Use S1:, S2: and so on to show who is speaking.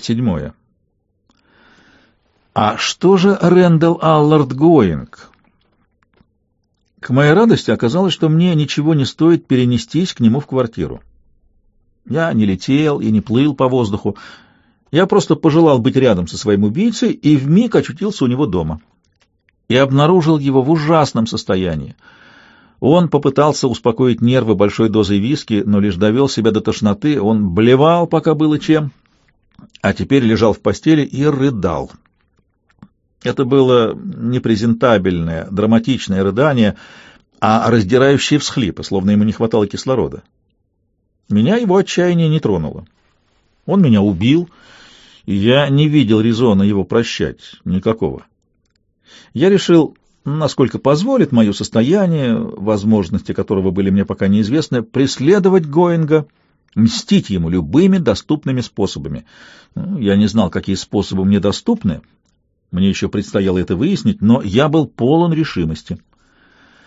S1: Седьмое. А что же Рэндалл Аллард Гоинг? К моей радости оказалось, что мне ничего не стоит перенестись к нему в квартиру. Я не летел и не плыл по воздуху. Я просто пожелал быть рядом со своим убийцей и вмиг очутился у него дома. И обнаружил его в ужасном состоянии. Он попытался успокоить нервы большой дозой виски, но лишь довел себя до тошноты. Он блевал, пока было чем, а теперь лежал в постели и рыдал. Это было не презентабельное, драматичное рыдание, а раздирающие всхлипы, словно ему не хватало кислорода. Меня его отчаяние не тронуло. Он меня убил, и я не видел резона его прощать, никакого. Я решил, насколько позволит мое состояние, возможности которого были мне пока неизвестны, преследовать Гоинга, мстить ему любыми доступными способами. Ну, я не знал, какие способы мне доступны, мне еще предстояло это выяснить, но я был полон решимости.